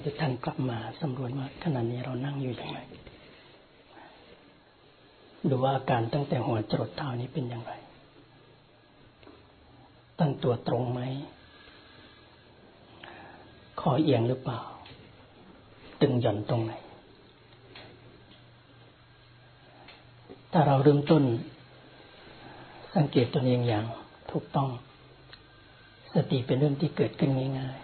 ให้ทุกท่านกลับมาสำรวจว่าขณะนี้เรานั่งอยู่อย่างไรดูว่าอาการตั้งแต่หัวจรดเท้านี้เป็นอย่างไร ตั้งตัวตรงไหมคอเอียงหรือเปล่า ตึงหย่อนตรงไหน ถ้าเราเริ่มต้น สังเกตตัวเองอย่างถูกต้อง สติเป็นเรื่องที่เกิดขึ้นง่าย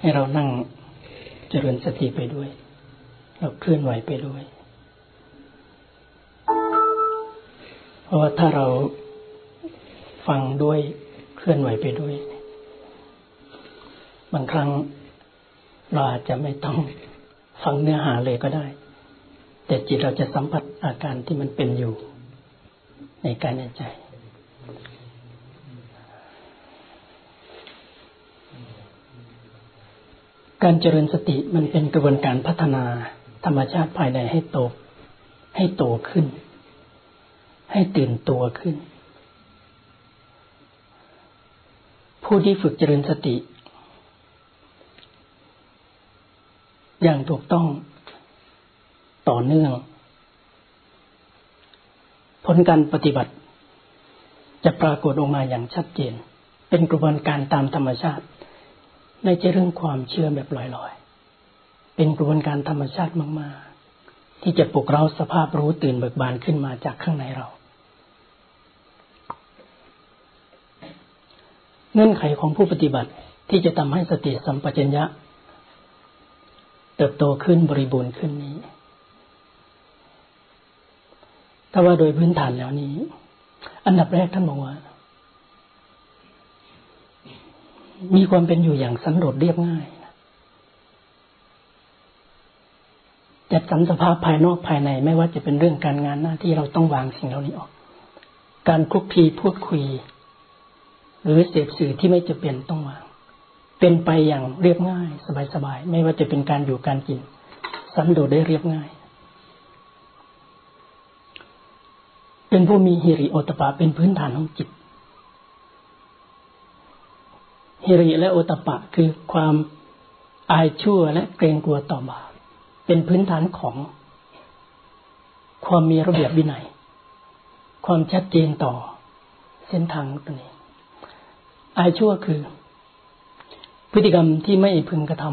ให้เรานั่งเจริญสติไปด้วย เราเคลื่อนไหวไปด้วย เพราะว่าถ้าเราฟังด้วยเคลื่อนไหวไปด้วย บางครั้งเราอาจจะไม่ต้องฟังเนื้อหาเลยก็ได้ แต่จิตเราจะสัมผัสอาการที่มันเป็นอยู่ในการในใจ การเจริญสติมันเป็นกระบวนการพัฒนาธรรมชาติภายในให้โต ให้โตขึ้น ให้ตื่นตัวขึ้น ผู้ที่ฝึกเจริญสติ อย่างถูกต้องต่อเนื่อง ผลการปฏิบัติ จะปรากฏออกมาอย่างชัดเจน เป็นกระบวนการตามธรรมชาติ ไม่ใช่เรื่องความเชื่อแบบลอยๆ เป็นกระบวนการธรรมชาติมากๆ ที่จะปลุกเราสภาพรู้ตื่นเบิกบานขึ้นมาจากข้างในเรา เงื่อนไขของผู้ปฏิบัติที่จะทำให้สติสัมปชัญญะ เติบโตขึ้นบริบูรณ์ขึ้นนี้ถ้าว่าโดยพื้นฐานแล้วนี้ อันดับแรกท่านบอกว่า มีความเป็นอยู่อย่างสันโดษเรียบง่าย จัดสรรสภาพภายนอกภายในไม่ว่าจะเป็นเรื่องการงานหน้าที่เราต้องวางสิ่งเหล่านี้ออก การคุกคีพูดคุย หรือเสพสื่อที่ไม่จะเป็นต้องวาง เป็นไปอย่างเรียบง่าย สบายๆไม่ว่าจะเป็นการอยู่การกิน สันโดษได้เรียบง่ายเป็นผู้มีฮิริโอตปาเป็นพื้นฐานของจิต ฮิริและโอตปะคือความอายชั่วและเกรงกลัวต่อบาปเป็นพื้นฐานของความมีระเบียบวินัย ความชัดเจนต่อเส้นทางตัวนี้ อายชั่วคือ พฤติกรรมที่ไม่พึงกระท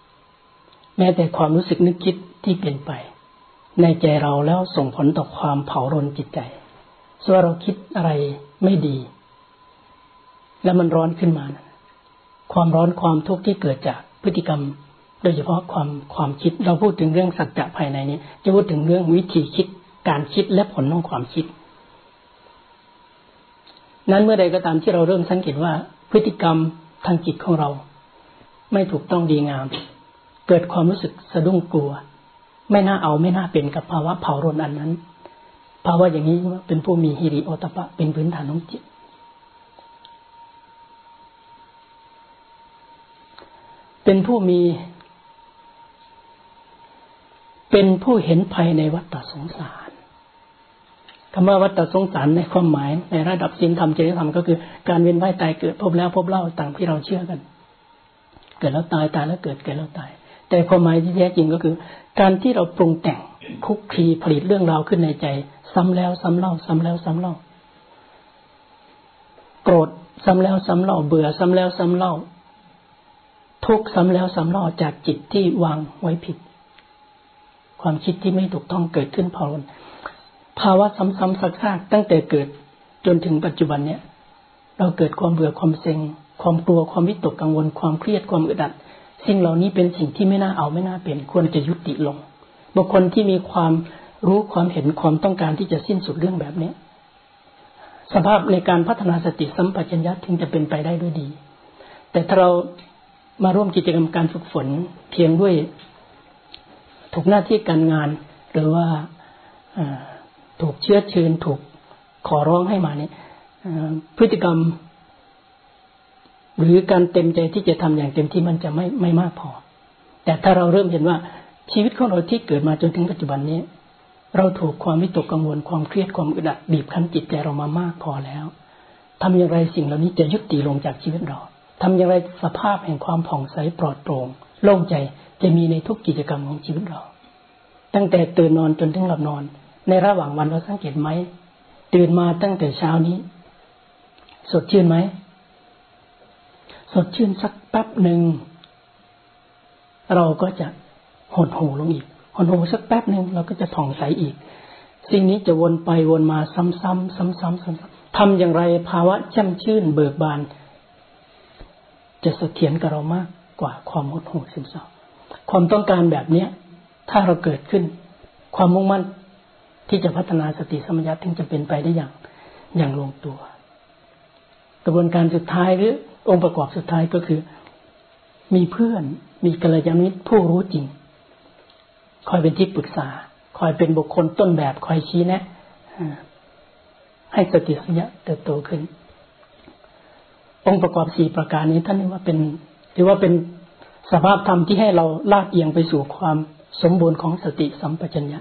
ำแม้แต่ความรู้สึกนึกคิดที่เปลี่ยนไป ในใจเราแล้วส่งผลต่อความเผารนจิตใจส่วนเราคิดอะไรไม่ดี แล้วมันร้อนขึ้นมานะ ความร้อนความทุกข์ที่เกิดจากพฤติกรรม โดยเฉพาะความความคิดเราพูดถึงเรื่องสัจจะภายในนี้จะพูดถึงเรื่องวิธีคิดการคิดและผลของความคิด นั้นเมื่อใดก็ตามที่เราเริ่มสังเกตว่า พฤติกรรมทางจิตของเรา ไม่ถูกต้องดีงาม เกิดความรู้สึกสะดุ้งกลัว ไม่น่าเอาไม่น่าเป็นกับภาวะเผารนอันนั้น ภาวะอย่างนี้เป็นผู้มีฮิริโอตปะเป็นพื้นฐานของจิต เป็นผู้มี เป็นผู้เห็นภัยในวัฏสงสารคำว่าวัฏสงสารในความหมาย ในระดับศีลธรรมจริยธรรมก็คือการเวียนว่ายตายเกิดพบแล้วพบเล่าต่างที่เราเชื่อกัน เกิดแล้วตายตายแล้วเกิดเกิดแล้วตาย แต่ความหมายที่แท้จริงก็คือ การที่เราปรุงแต่งคุกคีผลิตเรื่องราวขึ้นในใจ ซ้ำแล้วซ้ำเล่า ซ้ำแล้วซ้ำเล่า โกรธซ้ำแล้วซ้ำเล่า เบื่อซ้ำแล้วซ้ำเล่า ทุกซ้ำแล้วซ้ำเล่าจากจิตที่วางไว้ผิด ความคิดที่ไม่ถูกต้องเกิดขึ้นพอลภาวะซ้ำๆซักๆตั้งแต่เกิดจนถึงปัจจุบันเนี่ย เราเกิดความเบื่อความเซ็ง ความกลัวความวิตกกังวล ความเครียดความอึดอัด สิ่งเหล่านี้เป็นสิ่งที่ไม่น่าเอาไม่น่าเป็นควรจะยุติลงบุคคลที่มีความรู้ความเห็นความต้องการที่จะสิ้นสุดเรื่องแบบนี้สภาพในการพัฒนาสติสัมปชัญญะถึงจะเป็นไปได้ด้วยดี แต่ถ้าเรา มาร่วมกิจกรรมการฝึกฝนเพียงด้วยถูกหน้าที่การงาน หรือว่าถูกเชื้อเชิญถูกขอร้องให้มาเนี่ยพฤติกรรม หรือการเต็มใจที่จะทำอย่างเต็มที่มันจะไม่ไม่มากพอ แต่ถ้าเราเริ่มเห็นว่าชีวิตของเราที่เกิดมาจนถึงปัจจุบันนี้ เราถูกความวิตกกังวลความเครียดความอึดอัดบีบคั้นจิตใจเรามามากพอแล้วทำอย่างไรสิ่งเหล่านี้จะยุติลงจากชีวิตเรา ทำอย่างไรสภาพแห่งความผ่องใสปลอดโปร่งโล่งใจจะมีในทุกกิจกรรมของชีวิตเรา ตั้งแต่ตื่นนอนจนถึงหลับนอน ในระหว่างวันเราสังเกตไหมตื่นมาตั้งแต่เช้านี้ สดชื่นไหมสดชื่นสักแป๊บหนึ่งเราก็จะหดหูลงอีกหดหูสักแป๊บหนึ่งเราก็จะผ่องใสอีก สิ่งนี้จะวนไปวนมาซ้ำๆซ้ำๆซ้ำๆทำอย่างไรภาวะแช่มชื่นเบิกบาน จะเสถียรกับเรามากกว่าความหดหู่ซึมเศร้าความต้องการแบบเนี้ย ถ้าเราเกิดขึ้น ความมุ่งมั่นที่จะพัฒนาสติสมัญญาถึงจะเป็นไปได้อย่างอย่างลงตัว กระบวนการสุดท้ายหรือองค์ประกอบสุดท้ายก็คือ มีเพื่อนมีกัลยาณมิตรผู้รู้จริง คอยเป็นที่ปรึกษา คอยเป็นบุคคลต้นแบบคอยชี้แนะให้สติสัญญาเติบโตขึ้น องค์ประกอบสี่ประการนี้ท่านเรียกว่าเป็นถือว่าเป็นสภาพธรรมที่ให้เราลากเอียงไปสู่ความสมบูรณ์ของสติสัมปชัญญะ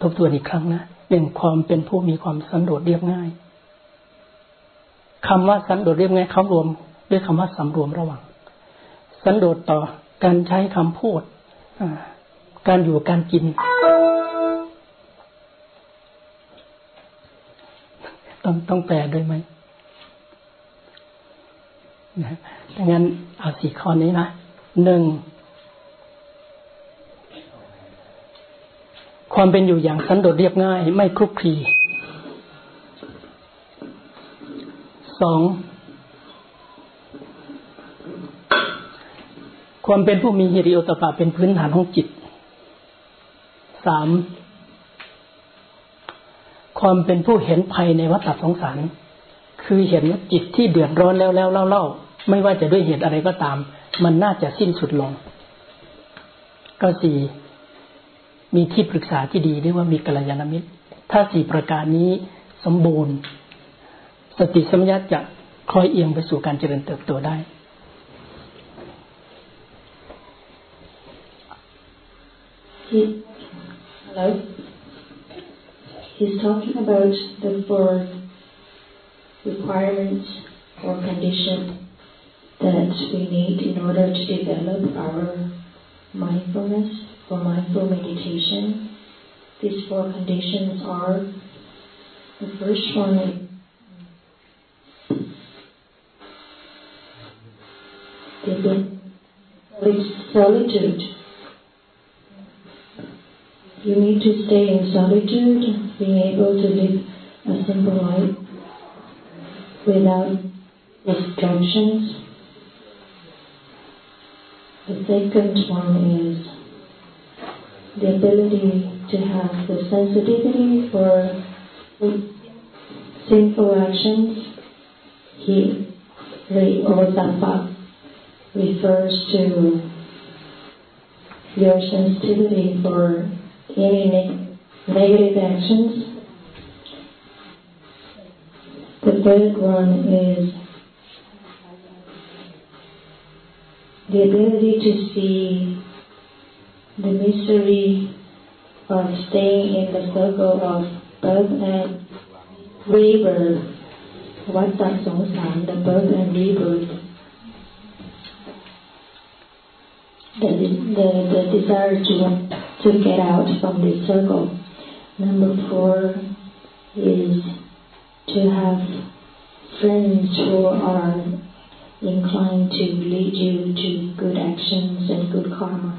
ทบทวนอีกครั้งนะหนึ่งความเป็นผู้มีความสันโดษเรียบง่ายคำว่าสันโดษเรียบง่ายเขารวมด้วยคำว่าสำรวมระหว่างสันโดษต่อการใช้คำพูดการอยู่การกิน ต้องต้องแปลด้วยไหม ดังนั้นเอาสี่ข้อนี้นะหนึ่งความเป็นอยู่อย่างสันโดษเรียบง่าย ไม่คลุกคลีสองความเป็นผู้มีฮิริโอตปะเป็นพื้นฐานของจิตสามความเป็นผู้เห็นภัยในวัฏสงสาร คือเห็นจิตที่เดือดร้อนแล้วแล้วเล่าเล่า ไม่ว่าจะด้วยเหตุอะไรก็ตาม มันน่าจะสิ้นสุดลง ก็สี่มีที่ปรึกษาที่ดีเรียกว่ามีกัลยาณมิตร ถ้าสี่ประการนี้สมบูรณ์ สติสมัญาจะคลอยเอียงไปสู่การเจริญเติบโตได้ He, hello? He's talking about the four requirements or condition that we need in order to develop our mindfulness for mindful meditation. These four conditions are the first one the solitude. You need to stay in solitude, being able to live a simple life without distractions. The second one is the ability to have the sensitivity for sinful actions. He Osafa refers to your sensitivity for any negative actions. The third one is the ability to see the misery of staying in the circle of birth and rebirth, what that song the birth and rebirth, the, the, the desire to, to get out from this circle. Number four is to have friends who are inclined to lead you to good actions and good karma.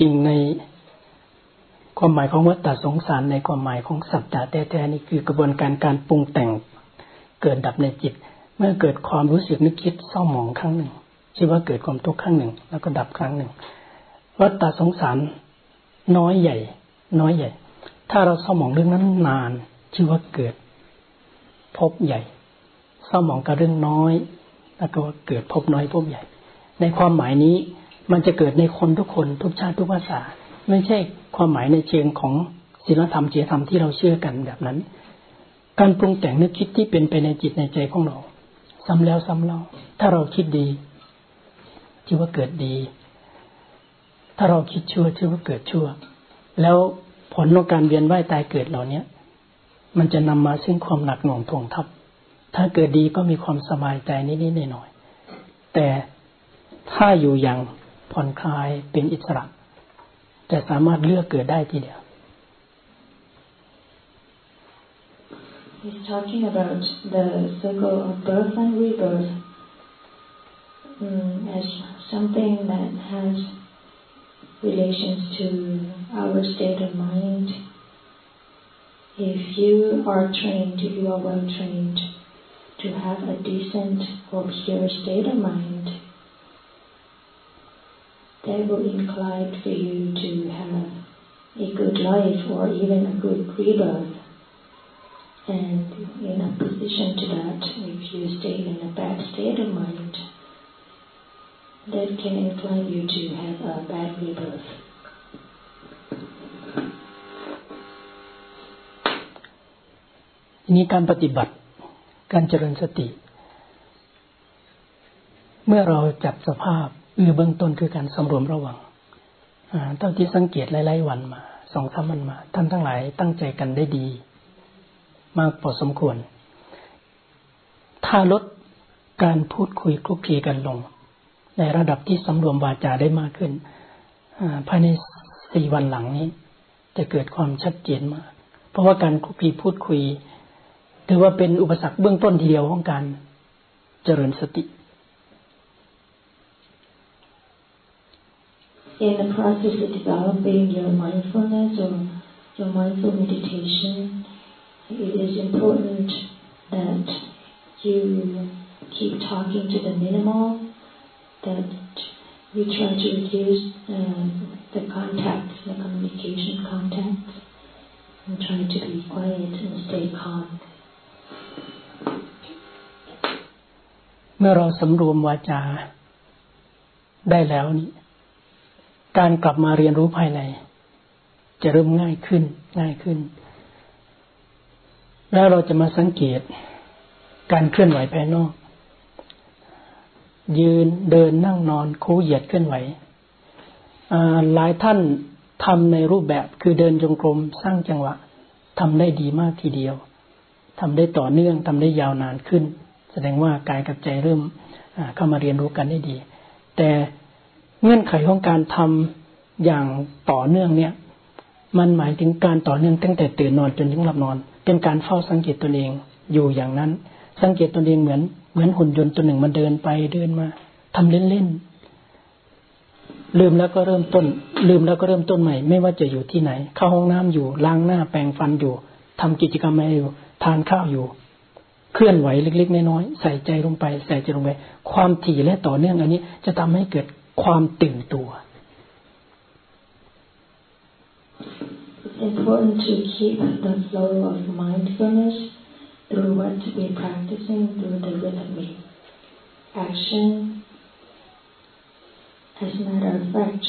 จริงในความหมายของวัฏฏสงสารในความหมายของสัจจะแท้ๆนี่คือกระบวนการการปรุงแต่งเกิดดับในจิต เมื่อเกิดความรู้สึกนึกคิดเศร้าหมองครั้งหนึ่งชื่อว่าเกิดความทุกข์ครั้งหนึ่ง แล้วก็ดับครั้งหนึ่งวัฏฏสงสารน้อยใหญ่ น้อยใหญ่ ถ้าเราเศร้าหมองเรื่องนั้นนาน ชื่อว่าเกิดพบใหญ่เศร้าหมองกับเรื่องน้อย แล้วก็เกิดพบน้อยพบใหญ่ ในความหมายนี้มันจะเกิดในคนทุกคนทุกชาติทุกภาษา ไม่ใช่ความหมายในเชิงของศีลธรรมเจตธรรมที่เราเชื่อกันแบบนั้น การปรุงแต่งนึกคิดที่เป็นไปในจิตในใจของเราซ้ำแล้วซ้ำเล่าถ้าเราคิดดีชื่อว่าเกิดดี ถ้าเราคิดชั่วชื่อว่าเกิดชั่ว แล้ว ลของการเวียนว่ายตายเกิดเหล่านี้มันจะนำมาซึ่งความหนักหน่วงทวงทับ ถ้าเกิดดีก็มีความสบายใจนิดๆหน่อยๆแต่ถ้าอยู่อย่างผ่อนคลายเป็นอิสระ จะสามารถเลือกเกิดได้ทีเดียว He's talking about the circle of birth and rebirth um, as something that has relations to our state of mind. If you are trained, if you are well trained to have a decent or pure state of mind, that will incline for you to have a good life or even a good rebirth. And in opposition to that, if you stay in a bad state of mind, that can incline you to have a bad rebirth. ทีนี้การปฏิบัติ การเจริญสติ เมื่อเราจับสภาพอือเบื้องต้นคือการสำรวมระวังเท่าที่สังเกตไล่ๆวันมาสองสามวันมา ท่านทั้งหลายตั้งใจกันได้ดี มากพอสมควร ถ้าลดการพูดคุยคลุกคลีกันลง ในระดับที่สำรวมวาจาได้มากขึ้นภายในสี่วันหลังนี้ จะเกิดความชัดเจนมาก เพราะว่าการคลุกคลีพูดคุย ถือว่าเป็นอุปสรรคเบื้องต้นทีเดียวของการเจริญสติ in the process of developing your mindfulness or your mindful meditation, it is important that you keep talking to the minimal, that you try to reduce uh, the contacts, the communication contacts, and try to be quiet and stay calm. เมื่อเราสำรวมวาจาได้แล้วนี่การกลับมาเรียนรู้ภายใน จะเริ่มง่ายขึ้น ง่ายขึ้น แล้วเราจะมาสังเกต การเคลื่อนไหวภายนอก ยืนเดินนั่งนอนคูเหยียดเคลื่อนไหวหลายท่านทำในรูปแบบคือเดินจงกรมสร้างจังหวะทำได้ดีมากทีเดียวทำได้ต่อเนื่องทำได้ยาวนานขึ้น ดงว่ากายกับใจเริ่มเข้ามาเรียนรู้กันได้ดี แต่เงื่อนไขของการทำอย่างต่อเนื่องเนี่ย มันหมายถึงการต่อเนื่องตั้งแต่ตื่นนอนจนถึงหลับนอน เป็นการเฝ้าสังเกตตนเองอยู่อย่างนั้น สังเกตตนเองเหมือนเหมือนหุ่นยนต์ตัวหนึ่งมันเดินไปเดินมาทำเล่นๆลืมแล้วก็เริ่มต้น ลืมแล้วก็เริ่มต้นใหม่ ไม่ว่าจะอยู่ที่ไหน เข้าห้องน้ำอยู่ล้างหน้าแปรงฟันอยู่ทำกิจกรรมอะไรอยู่ทานข้าวอยู่ เคลื่อนไหวเล็ก ๆ น้อยๆใส่ใจลงไป ใส่ใจลงไป ความถี่และต่อเนื่องอันนี้ จะทำให้เกิดความตื่นตัว It's important to keep the flow of mindfulness through what we're practicing through the rhythmic action. As a matter of fact,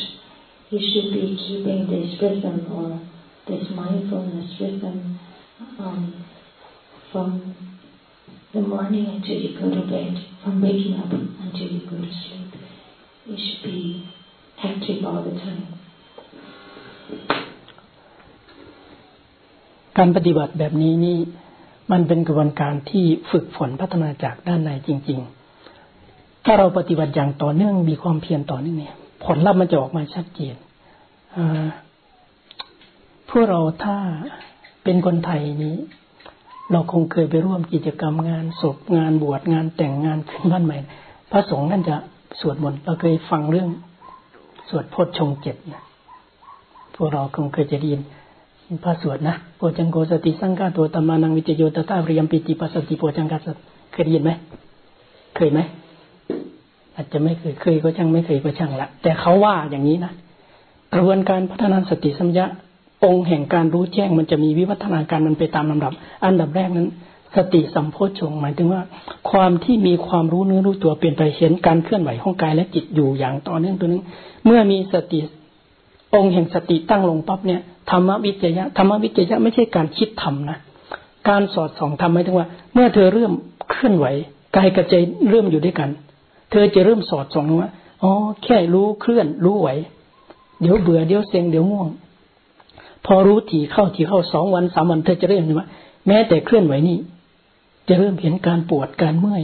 you should be keeping this rhythm or this mindfulness rhythm um, from the morning until you go to bed, from waking up until you go to sleep. We should be active all the time. การปฏิบัติแบบนี้นี่มันเป็นกระบวนการที่ฝึกฝนพัฒนาจากด้านในจริง ๆ ถ้าเราปฏิบัติอย่างต่อเนื่องมีความเพียรต่อเนื่องเนี่ย ผลลัพธ์มันจะออกมาชัดเจนพวกเราถ้าเป็นคนไทยนี้ เราคงเคยไปร่วมกิจกรรมงานศพงานบวชงานแต่งงานขึ้นบ้านใหม่ พระสงฆ์นั่นจะสวดมนต์เราเคยฟังเรื่อง สวดพจชงเจ็ดนะพวกเราคงเคยจะได้ยินพระสวดนะโพจังโกสติสังฆาตัวตมานังวิจโยตตาเรียมปิติปัสสติโพจังกัสเคยได้ยินไหมเคยไหมอาจจะไม่เคยเคยก็ช่างไม่เคยก็ช่างละแต่เขาว่าอย่างนี้นะกระบวนการพัฒนาสติสัมยา องค์แห่งการรู้แจ้งมันจะมีวิวัฒนาการมันไปตามลำดับ อันดับแรกนั้น สติสัมโพชงหมายถึงว่า ความที่มีความรู้เนื้อรู้ตัวเปลี่ยนไปเห็นการเคลื่อนไหวของกายและจิตอยู่อย่างต่อเนื่องตัวนึงเมื่อมีสติองค์แห่งสติตั้งลงปั๊บเนี่ยธรรมวิจยะธรรมวิจยะไม่ใช่การคิดทำนะการสอดส่องทำหมายถึงว่า เมื่อเธอเริ่มเคลื่อนไหวกายกับใจเริ่มอยู่ด้วยกัน เธอจะเริ่มสอดส่องว่าอ๋อแค่รู้เคลื่อนรู้ไหว เดี๋ยวเบื่อเดี๋ยวเซ็งเดี๋ยวง่วง พอรู้ถี่เข้าถี่เข้าสองวันสามวันเธอจะเริ่มเห็นว่าแม้แต่เคลื่อนไหวนี่จะเริ่มเห็นการปวดการเมื่อย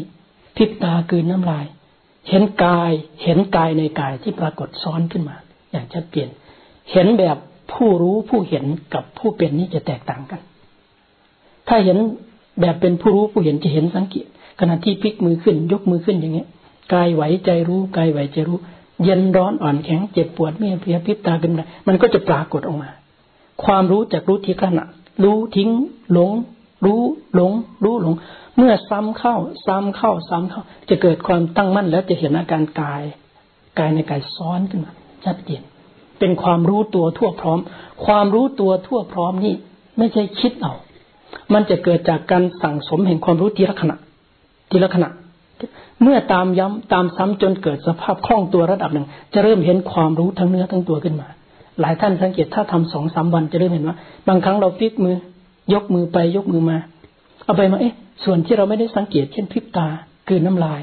พิบตากืนน้ำลาย เห็นกายเห็นกายในกายที่ปรากฏซ้อนขึ้นมา อย่างชัดเจนเห็นแบบผู้รู้ผู้เห็นกับผู้เป็นนี่จะแตกต่างกัน ถ้าเห็นแบบเป็นผู้รู้ผู้เห็นจะเห็นสังเกตขณะที่พลิกมือขึ้น ยกมือขึ้นอย่างเงี้ยกายไหวใจรู้กายไหวใจรู้ เย็นร้อนอ่อนแข็งเจ็บปวดเมื่อยเพลียพิบตาขึ้นมามันก็จะปรากฏออกมา ความรู้จากรู้ที่ขณะ รู้ทิ้ง หลง รู้หลง รู้หลง เมื่อซ้ำเข้า ซ้ำเข้า ซ้ำเข้า จะเกิดความตั้งมั่นแล้วจะเห็นอาการกาย กายในกายซ้อนขึ้นมาชัดเจนเป็นความรู้ตัวทั่วพร้อม ความรู้ตัวทั่วพร้อมนี่ ไม่ใช่คิดเอา มันจะเกิดจากการสั่งสมแห่งความรู้ทีละขณะ ทีละขณะ เมื่อตามย้ำตามซ้ำจนเกิดสภาพคล่องตัวระดับหนึ่ง จะเริ่มเห็นความรู้ทั้งเนื้อทั้งตัวขึ้นมา หลายท่านสังเกตถ้าทำสองสามวันจะเริ่มเห็นว่า บางครั้งเราพลิกมือ ยกมือไปยกมือมา เอาไปมาเอ๊ะ ส่วนที่เราไม่ได้สังเกตเช่นพลิกตากืนน้ำลาย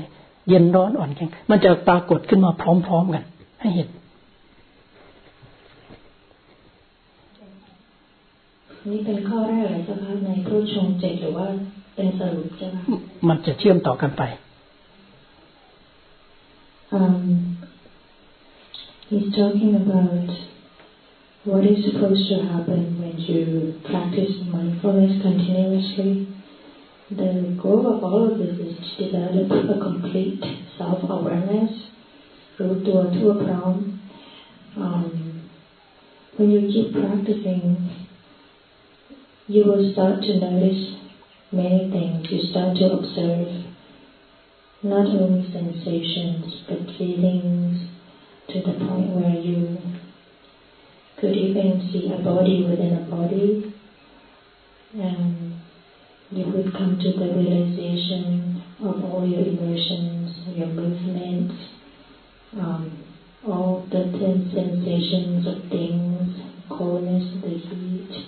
เย็นร้อนอ่อนแข็งมันจะปรากฏขึ้นมาพร้อมๆกัน ให้เห็นนี่เป็นข้อแรกเลยใช่ไหมในผู้ชงเจ็ดหรือว่าเป็นสรุปใช่ไหมมันจะเชื่อมต่อกันไป um he's talking about what is supposed to happen when you practice mindfulness continuously. The goal of all of this is to develop a complete self-awareness, through to a to a. Um, when you keep practicing, you will start to notice many things. You start to observe not only sensations, but feelings to the point where you could even see a body within a body and you would come to the realization of all your emotions, your movements, um, all the sensations of things, coldness, the heat,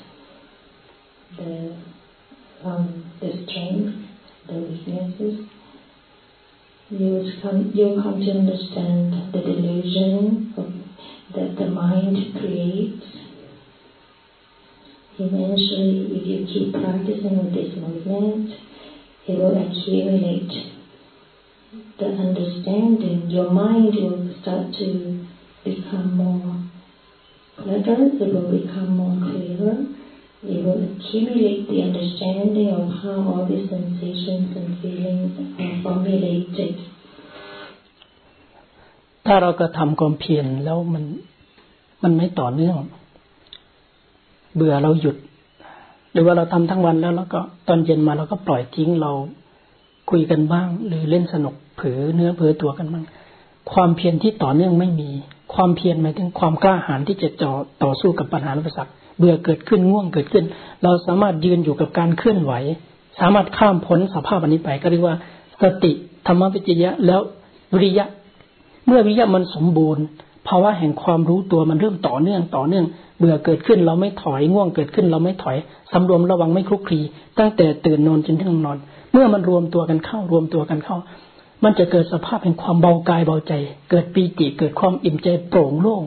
the um, the strength, the weaknesses. You would come, you come to understand the delusion of, that the mind creates. Eventually, if you keep practicing with this movement, it will accumulate the understanding. Your mind will start to become more clever, it will become more clearer It will accumulate the understanding of how all these sensations and feelings are formulated ถ้าเราก็ทำความเพียรแล้วมันมันไม่ต่อเนื่อง เบื่อเราหยุด หรือว่าเราทำทั้งวันแล้วแล้วก็ตอนเย็นมาเราก็ปล่อยทิ้งเราคุยกันบ้าง หรือเล่นสนุกเผลอเนื้อเผลอตัวกันบ้างความเพียรที่ต่อเนื่องไม่มี ความเพียรหมายถึงความกล้าหาญที่จะจ่อต่อสู้กับปัญหาอุปสรรคเบื่อเกิดขึ้นง่วงเกิดขึ้น เราสามารถยืนอยู่กับการเคลื่อนไหว สามารถข้ามพ้นสภาพอันนี้ไปก็เรียกว่า สติธรรมวิจยะแล้ววิริยะ เมื่อวิริยะมันสมบูรณ์ภาวะแห่งความรู้ตัวมันเริ่มต่อเนื่องต่อเนื่อง เบื่อเกิดขึ้นเราไม่ถอยง่วงเกิดขึ้นเราไม่ถอยสำรวมระวังไม่คลุกคลีตั้งแต่ตื่นนอนจนถึงนอน เมื่อมันรวมตัวกันเข้ารวมตัวกันเข้า มันจะเกิดสภาพแห่งความเบากายเบาใจ เกิดปีติเกิดความอิ่มใจโปร่งโล่ง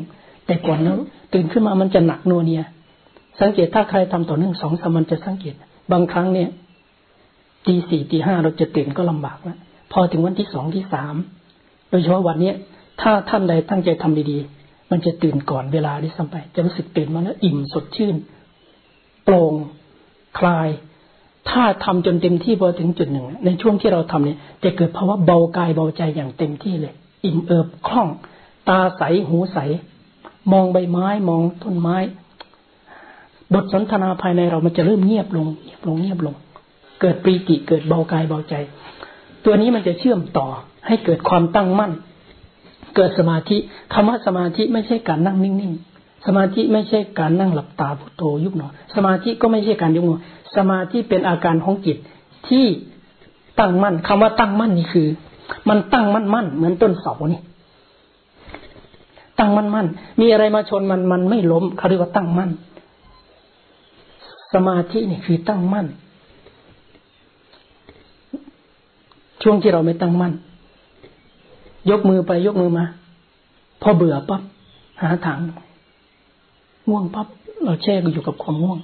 แต่ก่อนนั้นตื่นขึ้นมามันจะหนักโนเนีย สังเกตถ้าใครทำต่อเนื่องสองสามวันจะสังเกต บางครั้งเนี่ยตีสี่ตีห้าเราจะตื่นก็ลำบากแล้วพอถึงวันที่สองที่สาม โดยเฉพาะวันนี้ถ้าท่านใดตั้งใจทำดีๆ มันจะตื่นก่อนเวลาที่สัมไป จะรู้สึกตื่นมาแล้วอิ่มสดชื่นโปร่งคลาย ถ้าทำจนเต็มที่พอถึงจุดหนึ่ง ในช่วงที่เราทำเนี่ยจะเกิดภาวะเบากายเบาใจอย่างเต็มที่เลย อิ่มเอิบคล่อง ตาใสหูใส มองใบไม้มองต้นไม้ บทสนทนาภายในเรามันจะเริ่มเงียบลงเงียบลงเงียบลง เกิดปีติเกิดเบากายเบาใจ ตัวนี้มันจะเชื่อมต่อ ให้เกิดความตั้งมั่น เกิดสมาธิคำว่าสมาธิไม่ใช่การนั่งนิ่งๆ สมาธิไม่ใช่การนั่งหลับตาพุทโธยุบหนอ สมาธิก็ไม่ใช่การยุบหนอ สมาธิเป็นอาการของจิตที่ตั้งมั่นคำว่าตั้งมั่นนี่คือ มันตั้งมั่นมั่นเหมือนต้นเสานี่ ตั้งมั่นมั่นมีอะไรมาชนมันมันไม่ล้มเขาเรียกว่าตั้งมั่น สมาธินี่คือตั้งมั่นช่วงที่เราไม่ตั้งมั่น ยกมือไปยกมือมา พอเบื่อปั๊บหาทางง่วงปั๊บเราแช่อยู่กับความง่วง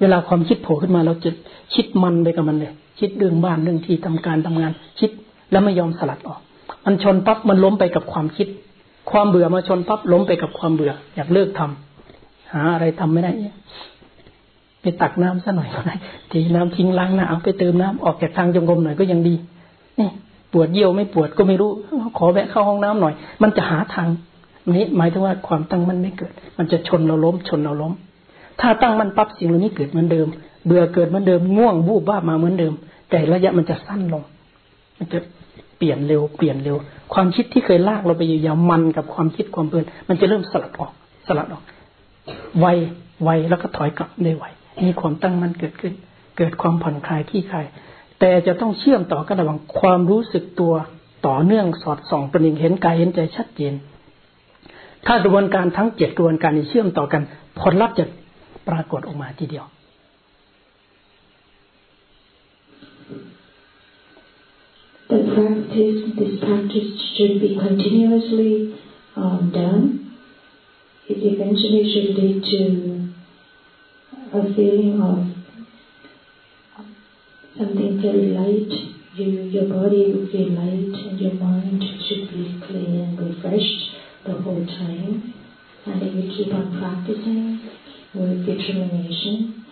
เวลาความคิดโผล่ขึ้นมาเราจะคิดมันไปกับมันเลย คิดเรื่องบ้านเรื่องที่ทำการทำงาน คิดแล้วไม่ยอมสลัดออก มันชนปั๊บมันล้มไปกับความคิด ความเบื่อมาชนปั๊บล้มไปกับความเบื่อ อยากเลิกทำหาอะไรทำไม่ได้ไปตักน้ำซะหน่อยก็ได้ทีน้ำทิ้งล้างหน้าเอาไปเติมน้ำออกจากทางจงกรมหน่อยก็ยังดีนี่ ปวดเยี่ยวไม่ปวดก็ไม่รู้ ขอแวะเข้าห้องน้ำหน่อย มันจะหาทางนี้หมายถึงว่าความตั้งมั่นไม่เกิด มันจะชนเราล้มชนเราล้ม ถ้าตั้งมั่นปั๊บสิ่งเหล่านี้เกิดเหมือนเดิม เบื่อเกิดเหมือนเดิมง่วงวูบบ้ามาเหมือนเดิม แต่ระยะมันจะสั้นลง มันจะเปลี่ยนเร็วเปลี่ยนเร็ว ความคิดที่เคยลากเราไปยาวๆมันกับความคิดความเพลินมันจะเริ่มสลัดออก สลัดออกไวไวแล้วก็ถอยกลับได้ไวมีความตั้งมั่นเกิดขึ้น เกิดความผ่อนคลายขี้คลาย แต่จะต้องเชื่อมต่อกันระหว่างความรู้สึกตัวต่อเนื่องสอดส่องประนิงเห็นกายเห็นใจชัดเจน ถ้ากระบวนการทั้งเจ็ดกระบวนการนี้เชื่อมต่อกันผลลัพธ์จะปรากฏออกมาทีเดียว The practice, this practice should be continuously um, done. It eventually should lead to a feeling of something very light. You, your body will feel light and your mind should be clean and refreshed the whole time. And if you keep on practicing with determination,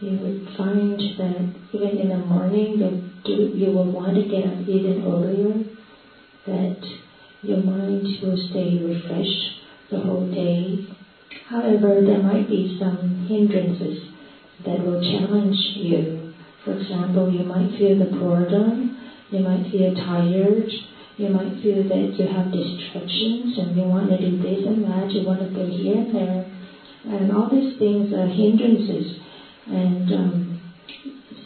you would find that even in the morning you you will want to get up even earlier, that your mind will stay refreshed the whole day However, there might be some hindrances that will challenge you. For example, you might feel the boredom, you might feel tired, you might feel that you have distractions and you want to do this and that, you want to go here and there. And all these things are hindrances. And um,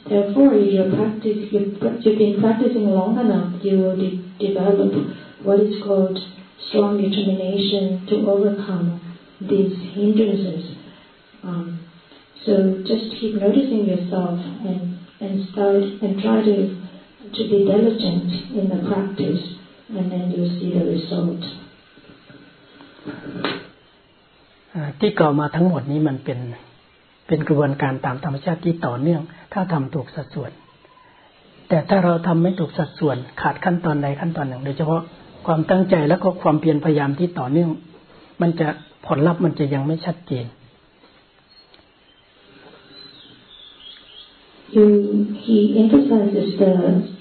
therefore, if you practice, you, you've been practicing long enough, you will de- develop what is called strong determination to overcome these hindrances. Um, so just keep noticing yourself and, and start and try to, to be diligent in the practice and then you see the result. ที่กล่าวมาทั้งหมดนี้มันเป็นเป็นกระบวนการตามธรรมชาติที่ต่อเนื่อง ถ้าทำถูกสัดส่วน แต่ถ้าเราทำไม่ถูกสัดส่วนขาดขั้นตอนใดขั้นตอนหนึ่ง โดยเฉพาะความตั้งใจและก็ความเพียรพยายามที่ต่อเนื่อง มันจะผลลัพธ์มันจะยังไม่ชัดเจน he emphasizes the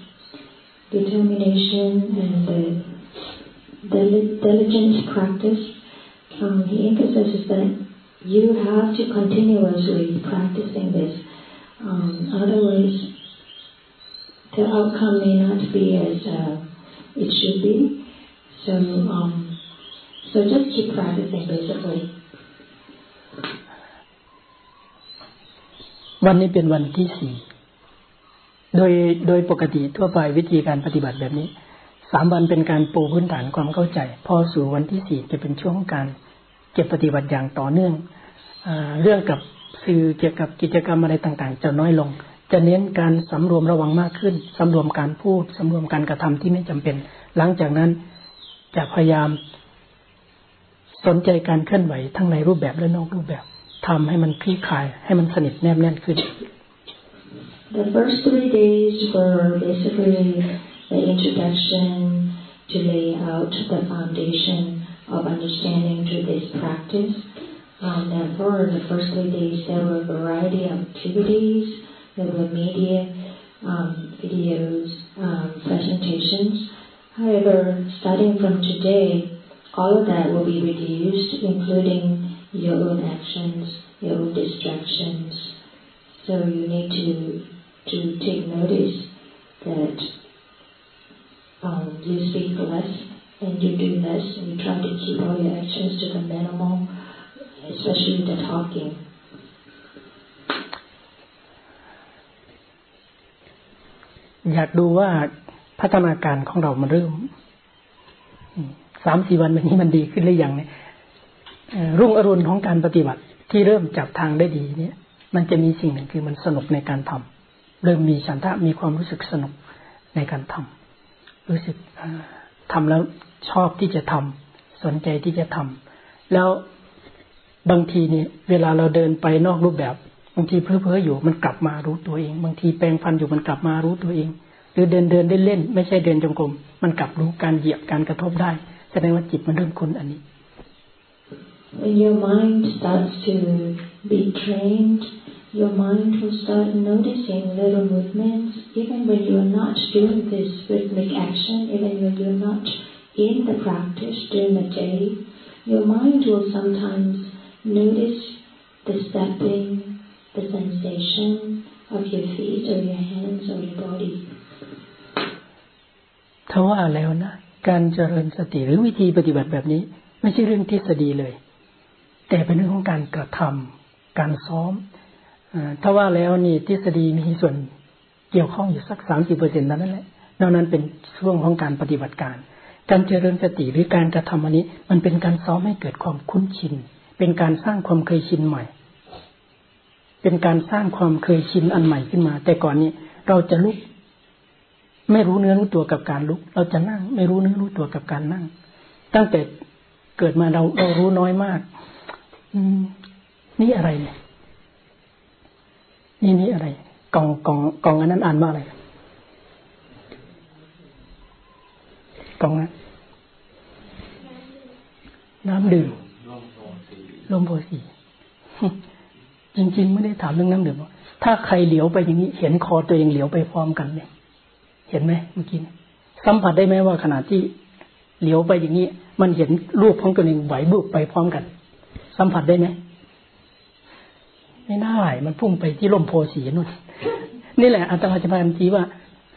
determination and the, diligent practice. Um, he emphasizes that you have to continuously practicing this. Um, otherwise, the outcome may not be as uh, it should be. So um, So just keep practicing basically. วันนี้เป็นวันที่สี่โดยโดยปกติทั่วไปวิธีการปฏิบัติแบบนี้สามวันเป็นการปูพื้นฐานความเข้าใจ พอสู่วันที่สี่จะเป็นช่วงการเก็บปฏิบัติอย่างต่อเนื่องอเรื่องกับสื่อเกี่ยวกับกิจกรรมอะไรต่างๆ จะน้อยลง จะเน้นการสำรวมระวังมากขึ้นสำรวมการพูดสำรวมการกระทำที่ไม่จำเป็น หลังจากนั้นจะพยายามสนใจการเคลื่อนไหวทั้งในรูปแบบและนอกรูปแบบ ทำให้มันคลี่คลายให้มันสนิทแนบแน่นขึ้น The first three days were basically the introduction to lay out the foundation of understanding to this practice. Um, therefore, the first three days there were a variety of activities, there were media, um, videos, um, presentations. However, starting from today, all of that will be reduced, including your own actions, your own distractions. So you need to to take notice that um, you speak less and you do less, and you try to keep all your actions to the minimal, especially the talking. อยากดูว่าพัฒนาการของเรามันเริ่มสามสี่วันวันนี้มันดีขึ้นหรือยังเนี่ย รุ่งอรุณของการปฏิบัติที่เริ่มจับทางได้ดีเนี่ย มันจะมีสิ่งหนึ่งคือมันสนุกในการทำเริ่มมีฉันทะมีความรู้สึกสนุกในการทรู้สึกทำแล้วชอบที่จะทำสนใจที่จะทำแล้วบางทีเนี่ย เวลาเราเดินไปนอกรูปแบบบางทีเพ้อเพ้ออยู่มันกลับมารู้ตัวเอง บางทีแปลงฟันอยู่มันกลับมารู้ตัวเอง หรือเดินเดินได้เล่นไม่ใช่เดินจงกรมมันกลับรู้การเหยียบการกระทบได้แสดงว่าจิตมันเริ่มคุ้นอันนี้ When your mind starts to be trained your mind will start noticing little movements, even when you are not doing this rhythmic action, even when you're not in the practice during the day, your mind will sometimes notice the stepping, the sensation of your feet or your hands or your body. ถ้าว่าแล้วนะการเจริญสติหรือวิธีปฏิบัติแบบนี้ ไม่ใช่เรื่องทฤษฎีเลย แต่เป็นเรื่องของการกระทำการซ้อมถ้าว่าแล้วนี่ทฤษฎีมีส่วนเกี่ยวข้องอยู่สักสามสิบเปอร์เซ็นต์นั้นแหละนอกนั้นเป็นช่วงของการปฏิบัติการ การเจริญสติหรือการกระทำอันนี้ มันเป็นการซ้อมให้เกิดความคุ้นชิน เป็นการสร้างความเคยชินใหม่ เป็นการสร้างความเคยชินอันใหม่ขึ้นมา แต่ก่อนนี้เราจะลุก ไม่รู้เนื้อรู้ตัวกับการลุก เราจะนั่ง ไม่รู้เนื้อรู้ตัวกับการนั่ง ตั้งแต่เกิดมาเราเรารู้น้อยมาก นี่อะไรเนี่ยนี่นี่อะไร กล่องกล่องกล่องอันนั้นอ่านว่าอะไรกล่องนั้นน้ำดื่มลมโพสีจริง ๆ ไม่ได้ถามเรื่องน้ำดื่มถ้าใครเหลียวไปอย่างนี้ เห็นคอตัวเองเหลียวไปพร้อมกันเนี่ยเห็นไหมเมื่อกี้สัมผัสได้ไหมว่าขณะที่เหลียวไปอย่างนี้ มันเห็นรูปของตัวเองไหวบุบไปพร้อมกัน สัมผัสได้ไหมไม่ได้มันพุ่งไปที่ลมโพสีนู่นนี่แหละอาตมาจะพยายามชี้ว่า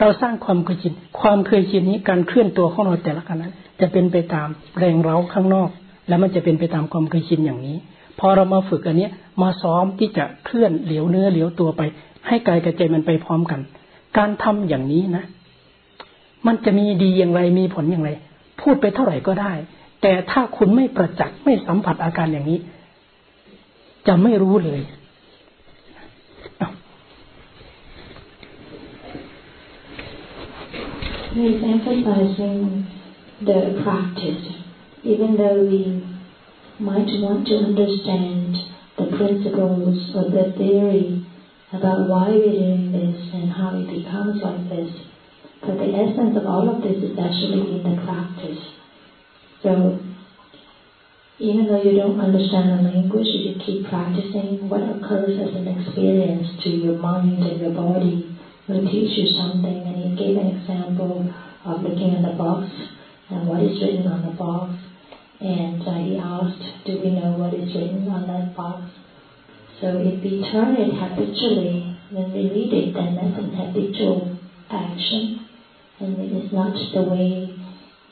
เราสร้างความเคยชินความเคยชินนี้การเคลื่อนตัวของเราแต่ละขณะจะเป็นไปตามแรงเร้าข้างนอก แล้วมันจะเป็นไปตามความเคยชินอย่างนี้ พอเรามาฝึกอันนี้มาซ้อมที่จะเคลื่อนเหลียวเนื้อเหลียวตัวไป ให้กายกับใจมันไปพร้อมกัน การทำอย่างนี้นะ มันจะมีดีอย่างไรมีผลอย่างไร พูดไปเท่าไหร่ก็ได้ แต่ถ้าคุณไม่ประจักษ์ไม่สัมผัสอาการอย่างนี้ จะไม่รู้เลย He is emphasizing the practice, even though we might want to understand the principles or the theory about why we're doing this and how it becomes like this. But the essence of all of this is actually in the practice. So even though you don't understand the language, you keep practicing, what occurs as an experience to your mind and your body will teach you something. And he gave an example of looking at the box and what is written on the box. And uh, he asked, do we know what is written on that box? So if we turn it habitually, when we read it, then that's an habitual action. And it is not the way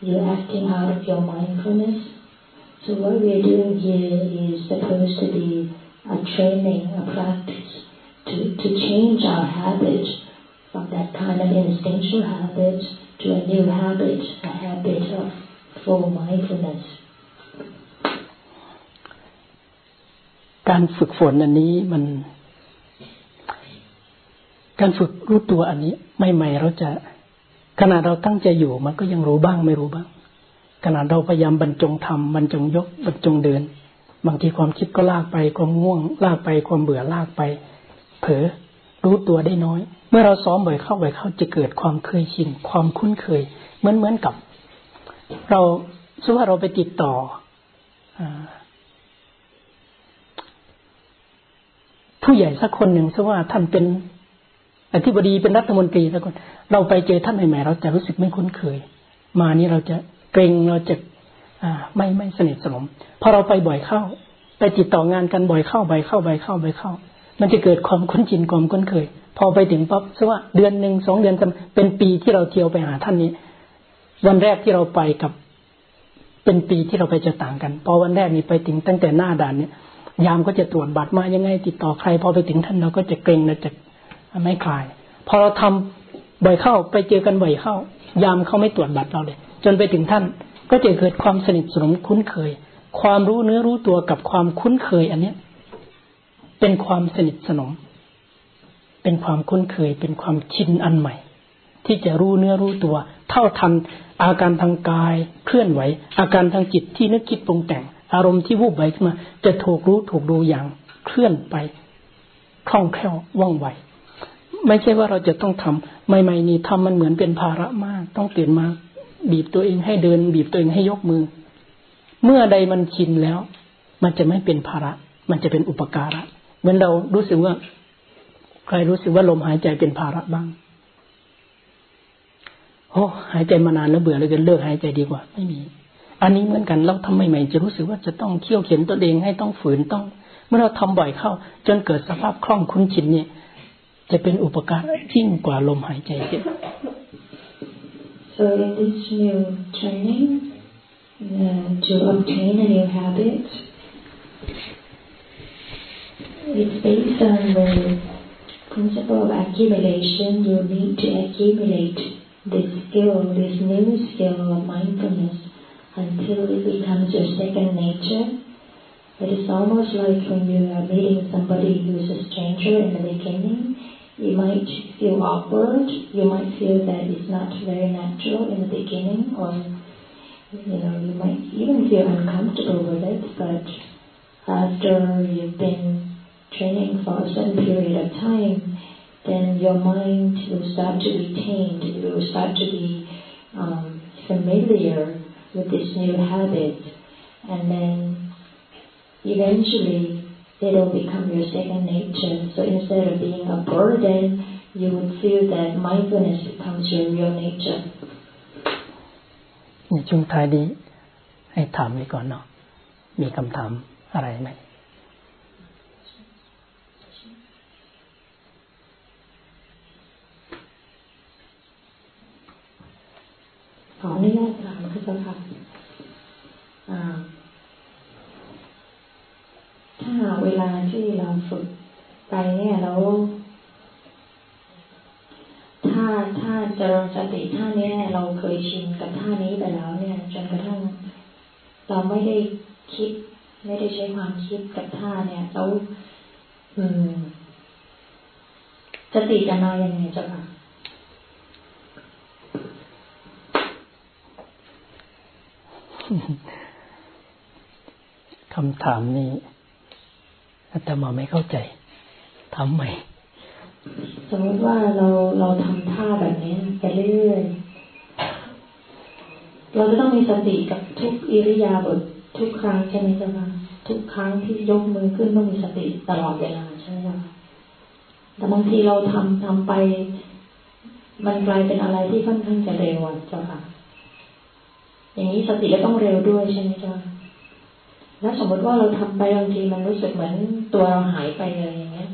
you're acting out of your mindfulness. So what we are doing here is supposed to be a training, a practice to, to change our habit from that kind of instinctual habit to a new habit, a habit of full mindfulness. การฝึกฝนอันนี้มัน การฝึกรู้ตัวอันนี้ใหม่ๆเราจะ ขณะเราตั้งใจอยู่มันก็ยังรู้บ้างไม่รู้บ้าง ขณะเราพยายามบรรจงทำบรรจงยกบรรจงเดิน บางทีความคิดก็ลากไปความง่วง ลากไปความเบื่อลากไป เผลอรู้ตัวได้น้อย เมื่อเราซ้อมบ่อยเข้าบ่อยเข้าจะเกิดความเคยชินความคุ้นเคย เหมือนเหมือนกับ เราสมมติว่าเราไปติดต่ออผู้ใหญ่สักคนหนึ่งสมมติว่าท่านเป็น อธิบดีเป็นรัฐมนตรีสักคนเราไปเจอท่านใหม่ๆเราจะรู้สึกไม่คุ้นเคย มานี้เราจะเกรงเราจะไม่ไม่สนิทสนมพอเราไปบ่อยเข้า ไปติดต่องานกันบ่อยเข้าบ่อยเข้าบ่อยเข้าบ่อยเข้า มันจะเกิดความคุ้นชินความคุ้นเคย พอไปถึงปั๊บซะว่าเดือนหนึ่งสองเดือนเป็นปีที่เราเที่ยวไปหาท่านนี้ วันแรกที่เราไปกับเป็นปีที่เราไปจะต่างกัน พอวันแรกนี้ไปถึงตั้งแต่หน้าด่านเนี่ยยามก็จะตรวจบัตรมายังไงติดต่อใคร พอไปถึงท่านเราก็จะเกรงเราจะ ไม่คลาย พอเราทำบ่อยเข้าไปเจอกันบ่อยเข้า ยามเขาไม่ตรวจบัตรเราเลย จนไปถึงท่านก็จะเกิดความสนิทสนมคุ้นเคย ความรู้เนื้อรู้ตัวกับความคุ้นเคย อันเนี้ย เป็นความสนิทสนม เป็นความคุ้นเคย เป็นความชินอันใหม่ทที่จะรู้เนื้อรู้ตัว เท่าทันอาการทางกายเคลื่อนไหว อาการทางจิตที่นึกคิดปรุงแต่ง อารมณ์ที่วูบไหวขึ้นมา จะถูกรู้ถูกดูอย่างเคลื่อนไปคล่องแคล่วว่องไว ไม่ใช่ว่าเราจะต้องทำใหม่ๆนี่ทำมันเหมือนเป็นภาระมาก ต้องตื่ยนมาบีบตัวเองให้เดิน บีบตัวเองให้ยกมือ เมื่อใดมันชินแล้ว มันจะไม่เป็นภาระ มันจะเป็นอุปการะเหมือนเรารู้สึกว่า ใครรู้สึกว่าลมหายใจเป็นภาระบ้างโอ้หายใจมานานแล้วเบื่อเลยกันเลิกหายใจดีกว่า ไม่มี อันนี้เหมือนกันเราทำใหม่ๆจะรู้สึกว่าจะต้องเคี่ยวเข็นตัวเองให้ต้องฝืนต้อง เมื่อเราทำบ่อยเข้า จนเกิดสภาพคล่องคุ้นชินเนี่ย จะเป็นอุปการะยิ่งกว่าลมหายใจเสีย So in this new training uh, to obtain a new habit, it's based on the principle of accumulation. You need to accumulate this skill, this new skill of mindfulness until it becomes your second nature. It is almost like when you are meeting somebody who is a stranger in the beginning you might feel awkward, you might feel that it's not very natural in the beginning, or you know, you might even feel uncomfortable with it, but after you've been training for a certain period of time, then your mind will start to be tamed, it will start to be um, familiar with this new habit, and then eventually it'll become your second nature. So instead of being a burden, you would feel that mindfulness becomes your real nature. ในช่วงท้ายนี้ให้ถามไว้ก่อนเนาะ มีคำถามอะไรไหมขออนุญาตถามคือสักค่ะ ถ้าเวลาที่เราฝึกไปเนี่ยแล้วถ้าถ้าเจริญสติท่านี้เราเคยชินกับท่านี้ไปแล้วเนี่ย จนกระทั่งเราไม่ได้คิด ไม่ได้ใช้ความคิดกับท่าเนี่ยแล้วอืมสติจะมาอยังไงจ้ะค่ะคำถามนี้ แต่มาไม่เข้าใจทำไมสมมติว่าเราเราทำท่าแบบนี้ไปเรื่อยเราจะต้องมีสติกับทุกอิริยาบถทุกครั้งใช่ไหมจ๊ะทุกครั้งที่ยกมือขึ้นต้องมีสติตลอดเวลาใช่ไหมจ๊ะแต่บางทีเราทำทำไป มันกลายเป็นอะไรที่ค่อนข้างจะเร็วจ้ะค่ะ อย่างนี้สติก็ต้องเร็วด้วยใช่ไหมจ๊ะ แล้วสมมติว่าเราทำไปบางทีมันรู้สึกเหมือนตัวเราหายไปเลยอย่างเงี้ย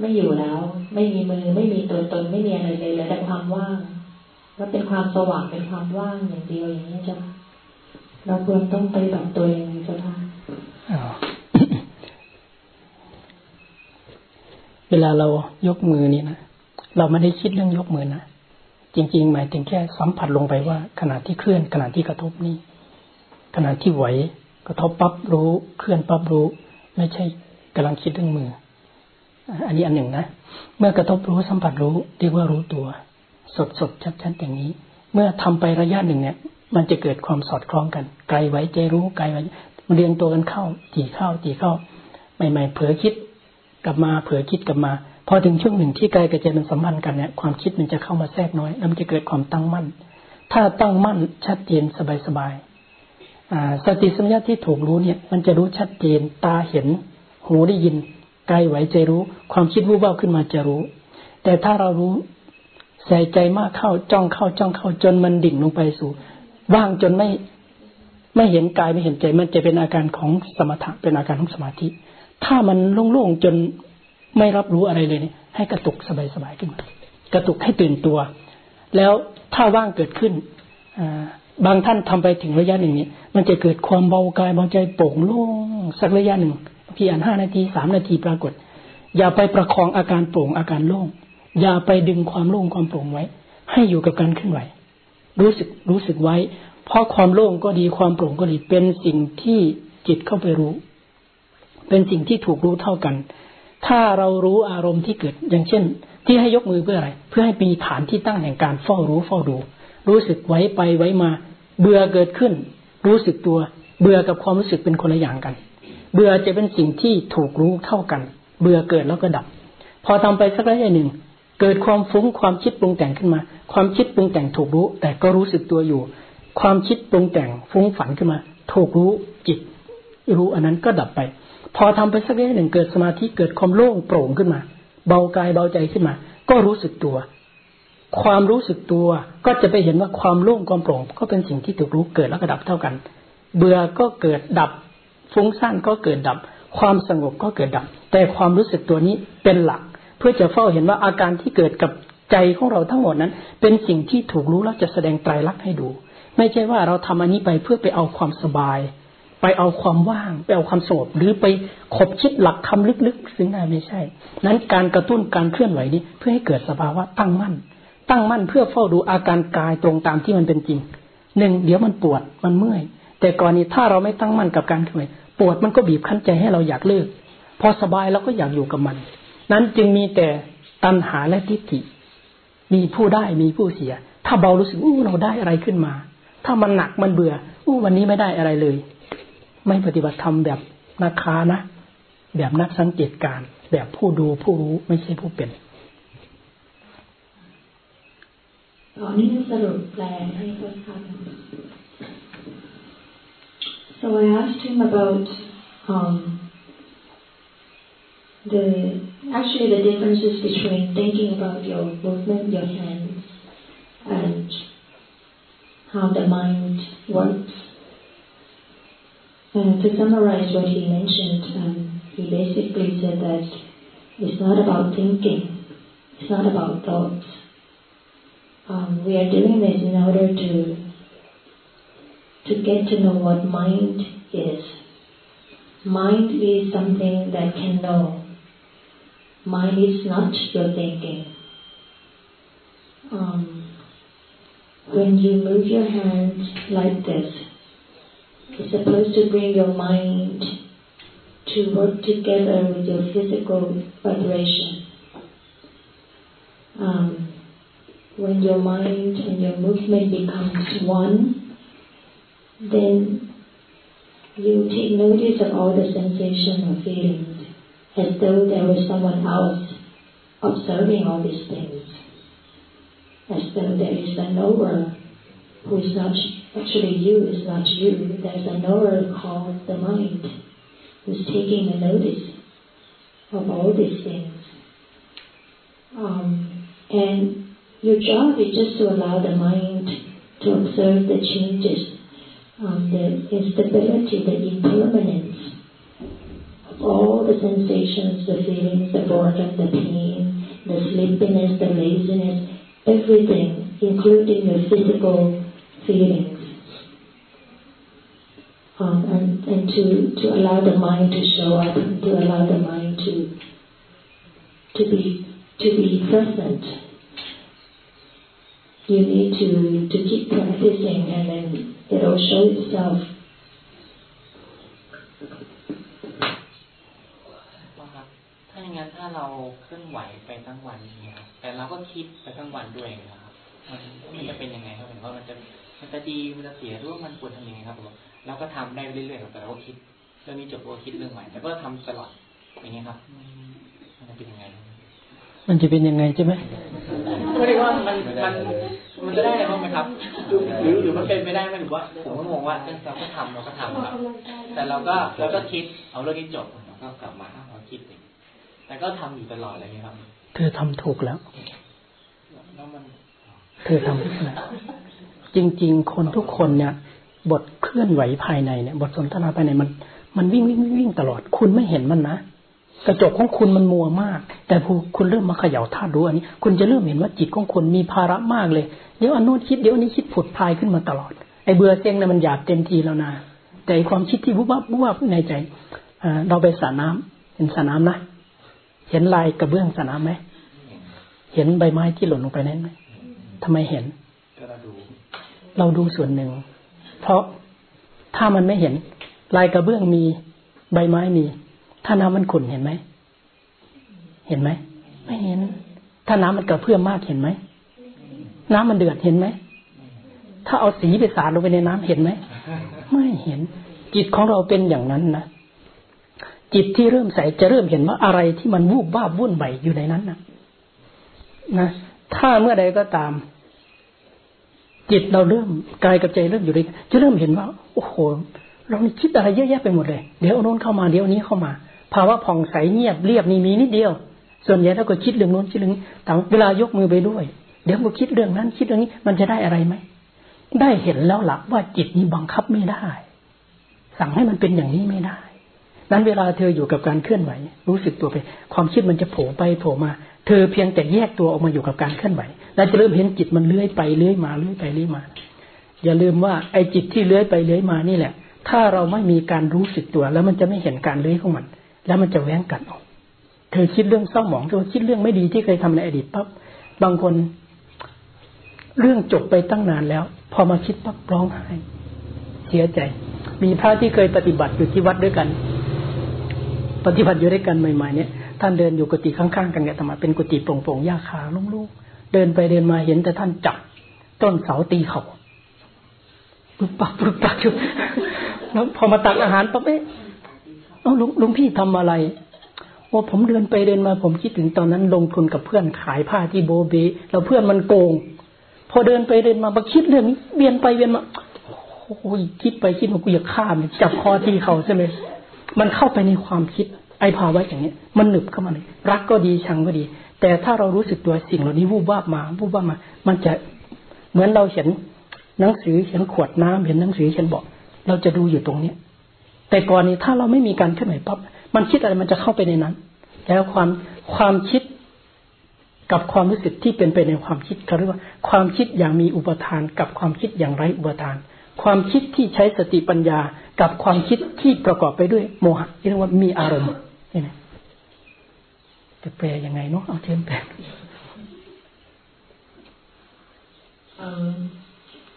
ไม่อยู่แล้ว ไม่มีมือไม่มีตัวตนไม่มีอะไรเลยเหลือแต่ความว่างแล้วเป็นความสว่างเป็นความว่างอย่างเดียวอย่างนี้จ้ะเราควรต้องไปแบบตัวยังไงจ้ะคะเวลาเรายกมือนี่นะเราไม่ได้คิดเรื่องยกมือนะจริง ๆ หมายถึงแค่สัมผัสลงไปว่าขณะที่เคลื่อนขณะที่กระทบนี่ขณะที่ไหว กระทบปั๊บรู้เคลื่อนปั๊บรู้ ไม่ใช่กำลังคิดเรื่องมือ อันนี้อันหนึ่งนะ เมื่อกระทบรู้สัมผัสรู้เรียกว่ารู้ตัว สดสดชัดชัดอย่างนี้ เมื่อทำไประยะหนึ่งเนี่ย มันจะเกิดความสอดคล้องกัน ไกลไว้ใจรู้ไกลไว้เรียงตัวกันเข้าจีเข้าจีเข้าใหม่ ๆ เผลอคิดกลับมาเผลอคิดกลับมาพอถึงช่วงหนึ่งที่กายกับใจมันสัมพันธ์กันเนี่ยความคิดมันจะเข้ามาแทรกน้อยแล้วมันจะเกิดความตั้งมั่น ถ้าตั้งมั่นชัดเจนสบาย สติสัมยาที่ถูกรู้เนี่ยมันจะรู้ชัดเจนตาเห็น หูได้ยินกายไหวใจรู้ ความคิดวูบวาขึ้นมาจะรู้ แต่ถ้าเรารู้ใส่ใจมากเข้าจ้องเข้าจ้องเข้าจนมันดิ่งลงไปสู่ ว่างจนไม่ไม่เห็นกายไม่เห็นใจ มันจะเป็นอาการของสมถะเป็นอาการของสมาธิ ถ้ามันโล่งๆจนไม่รับรู้อะไรเลยเนี่ยให้กระตุกสบายๆขึ้นมากระตุกให้ตื่นตัว แล้วถ้าว่างเกิดขึ้นอ่า บางท่านทำไปถึงระยะหนึ่งเนี่ย มันจะเกิดความเบากายเบาใจโป่งโล่งสักระยะหนึ่งพียงห้านาทีสามนาทีปรากฏ อย่าไปประคองอาการโปร่งอาการโล่ง อย่าไปดึงความโล่งความโปร่งไว้ ให้อยู่กับการเคลื่อนไหว รู้สึกรู้สึกไว้ เพราะความโล่งก็ดีความโปร่งก็ดีเป็นสิ่งที่จิตเข้าไปรู้ เป็นสิ่งที่ถูกรู้เท่ากัน ถ้าเรารู้อารมณ์ที่เกิดอย่างเช่น ที่ให้ยกมือเพื่ออะไร เพื่อให้มีฐานที่ตั้งแห่งการเฝ้ารู้เฝ้าดู รู้สึกไว้ไปไว้มา เบื่อเกิดขึ้น รู้สึกตัว เบื่อกับความรู้สึกเป็นคนละอย่างกัน เบื่อจะเป็นสิ่งที่ถูกรู้เท่ากัน เบื่อเกิดแล้วก็ดับ พอทำไปสักระยะหนึ่ง เกิดความฟุ้งความคิดปรุงแต่งขึ้นมา ความคิดปรุงแต่งถูกรู้ แต่ก็รู้สึกตัวอยู่ ความคิดปรุงแต่งฟุ้งฝันขึ้นมา ถูกรู้จิต รู้อันนั้นก็ดับไป พอทำไปสักระยะหนึ่งเกิดสมาธิเกิดความโล่งโปร่งขึ้นมา เบากายเบาใจขึ้นมา ก็รู้สึกตัว ความรู้สึกตัวก็จะไปเห็นว่าความโล่งความโปร่งก็เป็นสิ่งที่ถูกรู้เกิดแล้วก็ดับเท่ากัน เบื่อก็เกิดดับ ฟุ้งซ่านก็เกิดดับ ความสงบก็เกิดดับ แต่ความรู้สึกตัวนี้เป็นหลัก เพื่อจะเฝ้าเห็นว่าอาการที่เกิดกับใจของเราทั้งหมดนั้น เป็นสิ่งที่ถูกรู้แล้วจะแสดงไตรลักษณ์ให้ดู ไม่ใช่ว่าเราทำอันนี้ไปเพื่อไปเอาความสบาย ไปเอาความว่างไปเอาความสงบหรือไปขบคิดหลักคำลึกๆซึ่งนั่นไม่ใช่ นั้นการกระตุ้นการเคลื่อนไหวนี้เพื่อให้เกิดสภาวะตั้งมั่น ตั้งมั่นเพื่อเฝ้าดูอาการกายตรงตามที่มันเป็นจริงหนึ่งเดี๋ยวมันปวดมันเมื่อย แต่ก่อนนี้ถ้าเราไม่ตั้งมั่นกับการเคลื่อนไหวปวดมันก็บีบคั้นใจให้เราอยากเลิก พอสบายเราก็อยากอยู่กับมัน นั้นจึงมีแต่ตัณหาและทิฏฐิ มีผู้ได้มีผู้เสีย ถ้าเบารู้สึกอู้เราได้อะไรขึ้นมา ถ้ามันหนักมันเบื่ออู้วันนี้ไม่ได้อะไรเลย ไม่ปฏิบัติธรรมแบบนักค้านะ แบบนักสังเกตการแบบผู้ดูผู้รู้ไม่ใช่ผู้เป็น ตอนนี้สรุปแปลให้เขาทำ So I asked him about um, the actually the differences between thinking about your movement, your hands, and how the mind works. And to summarize what he mentioned, um, he basically said that it's not about thinking, it's not about thoughts. um, we are doing this in order to to get to know what mind is. Mind is something that can know. Mind is not your thinking. Um, when you move your hands like this, it's supposed to bring your mind to work together with your physical vibration. Um, when your mind and your movement becomes one, then you take notice of all the sensations or feelings as though there was someone else observing all these things. As though there is a knower who is not actually you is not you. There's a knower called the mind who's taking a notice of all these things. Um, and your job is just to allow the mind to observe the changes um, the instability, the impermanence of all the sensations, the feelings, the boredom, the pain, the sleepiness, the laziness, everything, including your physical feelings. Um, and, and to, to allow the mind to show up, to allow the mind to to be to be present. You need to, to keep practicing and then it'll show itself. ถ้าอย่างนั้นถ้าเราเคลื่อนไหวไปทั้งวันเนี่ยครับแต่เราก็คิดไปทั้งวันด้วยนะครับ มันจะเป็นยังไงครับผมว่ามันจะมันจะดีมันจะเสียหรือว่ามันควรทำยังไงครับผมเราก็ทำได้เรื่อยๆครับแต่เราก็คิดเรื่องนี้จบก็คิดเรื่องใหม่แต่ก็ทำตลอดอย่างเงี้ยครับ มันจะเป็นยังไง มันจะเป็นยังไงใช่ไหมไม่ได้ว่ามันมันมันจะได้อะไรบ้างไหมครับหรือหรือหรือมันเป็นไม่ได้ไหมหรือว่าผมก็งงว่าเราก็ทำเราก็ทำครับ แต่เราก็เราก็คิดเอาเรื่องนี้จบเราก็กลับมาเราคิดเองแต่ก็ทำอยู่ตลอดอะไรเงี้ยครับ เธอทำถูกแล้วแล้วมันเธอทำถูกแล้วจริง ๆ คนทุกคนเนี่ย บทเคลื่อนไหวภายในเนี่ย บทสนทนาภายในมัน มันวิ่งวิ่งวิ่งวิ่งตลอด คุณไม่เห็นมันนะ กระจกของคุณมันมัวมาก แต่พอคุณเริ่มมาเขย่าธาตุรู้อันนี้ คุณจะเริ่มเห็นว่าจิตของคุณมีภาระมากเลย เดี๋ยวอันโน้นคิดเดี๋ยวอันนี้คิดผุดพลายขึ้นมาตลอด ไอ้เบื่อเซ็งนี่ยมันหยาบเต็มทีแล้วนะ แต่อ้ความคิดที่วุบวับวุบวับในใจเราไปสระน้ำเห็นสระน้ำนะ เห็นลายกระเบื้องสระน้ำไหม เห็นใบไม้ที่หล่นลงไปนั้นไหมทำไมเห็น เราดูส่วนหนึ่ง เพราะถ้ามันไม่เห็นลายกระเบื้องมีใบไม้มี ถ้าน้ำมันขุ่นเห็นไหม เห็นไหม ไม่เห็น ถ้าน้ำมันกระเพื่อมมากเห็นไหม น้ำมันเดือดเห็นไหม ถ้าเอาสีไปสาดลงไปในน้ำเห็นไหม ไม่เห็น จิตของเราเป็นอย่างนั้นนะ จิตที่เริ่มใสจะเริ่มเห็นว่าอะไรที่มันวูบวาบวุ่นไหวอยู่ในนั้นนะนะ ถ้าเมื่อใดก็ตาม จิตเราเริ่มกายกับใจเริ่มอยู่เลยจะเริ่มเห็นว่า โอ้โหเรานี่คิดอะไรเยอะแยะไปหมดเลย เดี๋ยวโน้นเข้ามา เดี๋ยวนี้เข้ามา ภาวะผ่องใสเงียบเรียบนี่มีนิดเดียว ส่วนใหญ่ถ้าก็คิดเรื่องโน้นคิดเรื่องนี้ต่เวลายกมือไปด้วย เดี๋ยวก็คิดเรื่องนั้น คิดเรื่องนี้ มันจะได้อะไรไหมได้เห็นแล้วหลักว่าจิตนี้บังคับไม่ได้ สั่งให้มันเป็นอย่างนี้ไม่ได้นั้นเวลาเธออยู่กับการเคลื่อนไหว รู้สึกตัวไป ความคิดมันจะโผล่ไปโผล่มา เธอเพียงแต่แยกตัวออกมาอยู่กับการเคลื่อนไหวแล้วจะเริ่มเห็นจิตมันเลื้อยไปเลื้อยมาเลื้อยไปเลื้อยมา อย่าลืมว่าไอ้จิตที่เลื้อยไปเลื้อยมานี่แหละ ถ้าเราไม่มีการรู้สึกตัว แล้วมันจะไม่เห็นการเลื้อยของมัน แล้วมันจะแหวงกัดออก เธอคิดเรื่องเศร้าหมองเธอคิดเรื่องไม่ดีที่เคยทำในอดีตปั๊บบางคน เรื่องจบไปตั้งนานแล้ว พอมาคิดปั๊บร้องไห้เสียใจ มีพระที่เคยปฏิบัติอยู่ที่วัดด้วยกัน ปฏิบัติอยู่ด้วยกันใหม่ ๆ เนี่ยท่านเดินอยู่กุฏิข้างๆกันเนี่ยธรรมะเป็นกุฏิโปร่งๆหญ้าคาลุ่งๆเดินไปเดินมาเห็นแต่ท่านจับต้นเสาตีเขาปุ๊บปักปุ๊บปักอยู่แล้วพอมาตักอาหารปั๊บเอ๊ะ ลุงลุงพี่ทำอะไรโอ้ผมเดินไปเดินมา ผมคิดถึงตอนนั้นลงทุนกับเพื่อนขายผ้าที่โบเบแล้วเพื่อนมันโกง พอเดินไปเดินมามาคิดเรื่องนี้เวียนไปเวียนมาโอ้ยคิดไปคิดมากูอยากฆ่ามันจับคอที่เขาใช่ไหมมันเข้าไปในความคิดไอ้ภาวะอย่างนี้มันหนึบเข้ามาเลยรักก็ดีชังก็ดี แต่ถ้าเรารู้สึกตัวสิ่งเหล่านี้วูบวาบมาวูบวาบมา มันจะเหมือนเราเห็นหนังสือเห็นขวดน้ำเห็นหนังสือเห็นบอกเราจะดูอยู่ตรงเนี้ย แต่ก่อนนี้ถ้าเราไม่มีการเคลื่อนไหวปั๊บมันคิดอะไรมันจะเข้าไปในนั้น แล้วความความคิดกับความรู้สึกที่เป็นไปในความคิดเขาเรียกว่า ความคิดอย่างมีอุปทาน กับความคิดอย่างไร้อุปทาน ความคิดที่ใช้สติปัญญา กับความคิดที่ประกอบไปด้วยโมหะที่เรียกว่ามีอารมณ์นี่นะจะแปลยังไงเนาะเอาเทียนแปล Um,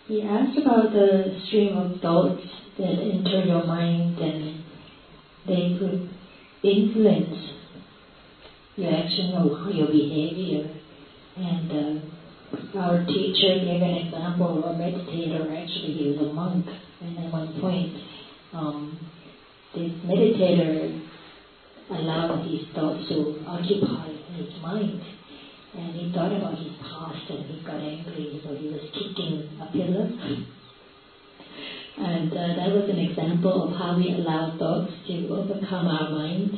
he asked about the stream of thoughts that enter your mind and they could influence your action or your behavior. And uh, our teacher gave an example of a meditator. Actually, he was a monk, and at one point, um, this meditator allowed his thoughts to occupy his mind. And he thought about his past and he got angry, so he was kicking a pillar. And uh, that was an example of how we allow thoughts to overcome our mind.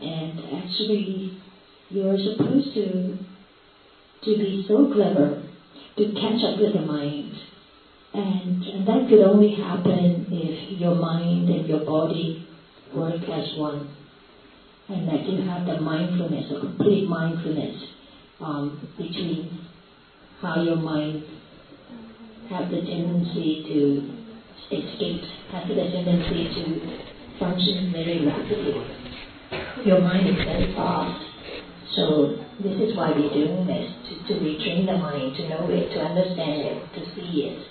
And actually, you're supposed to to be so clever to catch up with the mind. And, and that could only happen if your mind and your body work as one. And that you have the mindfulness, a complete mindfulness um, between how your mind have the tendency to escape, have the tendency to function very rapidly. Your mind is very fast. So this is why we're doing this, to, to retrain the mind, to know it, to understand it, to see it.